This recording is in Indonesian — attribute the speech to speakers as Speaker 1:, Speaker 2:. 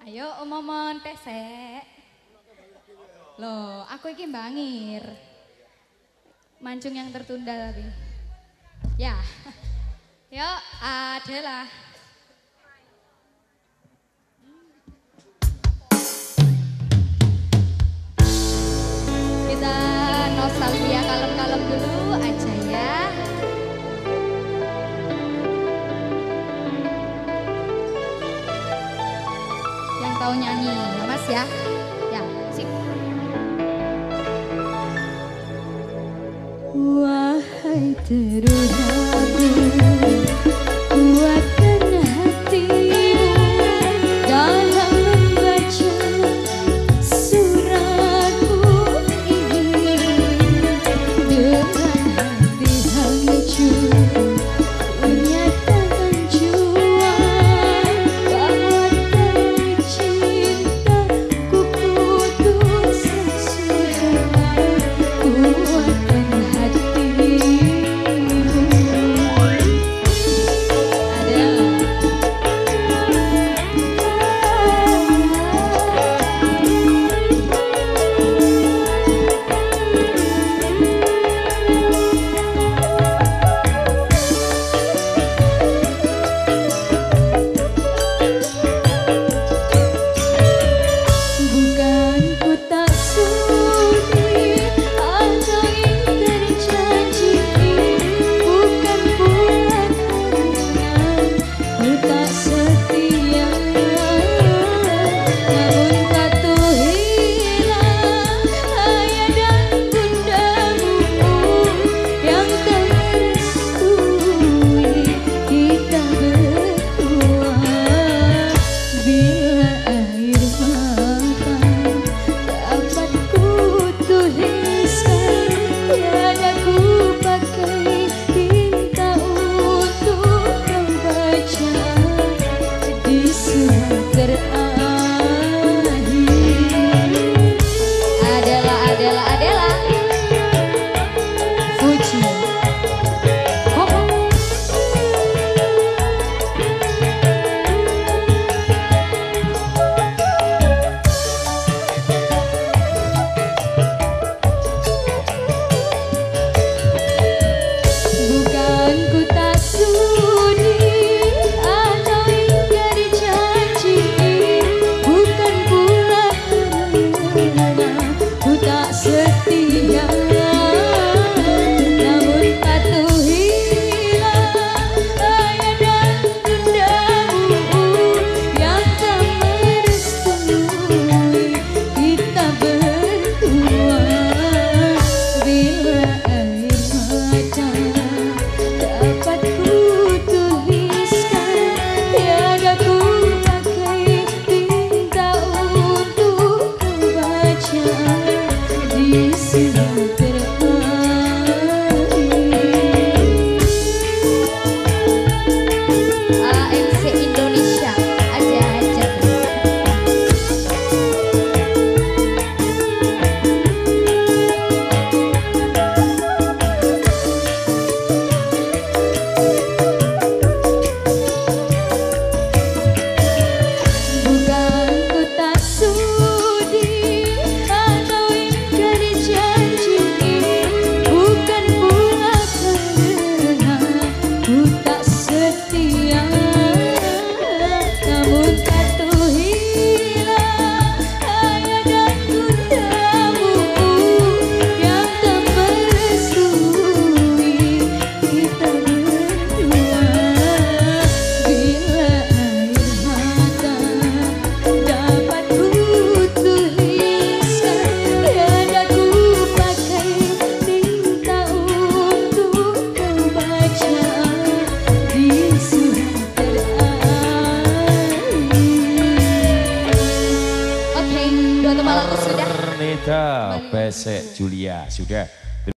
Speaker 1: Ayo omomon Momon pesek. Loh, aku iki bangir. Mancung yang tertunda tapi. Ya. Yuk, adalah. nyanyi. Ya mas ya. Ya sip. Wahai Tuhan
Speaker 2: beda. Besek Julia. Sudah.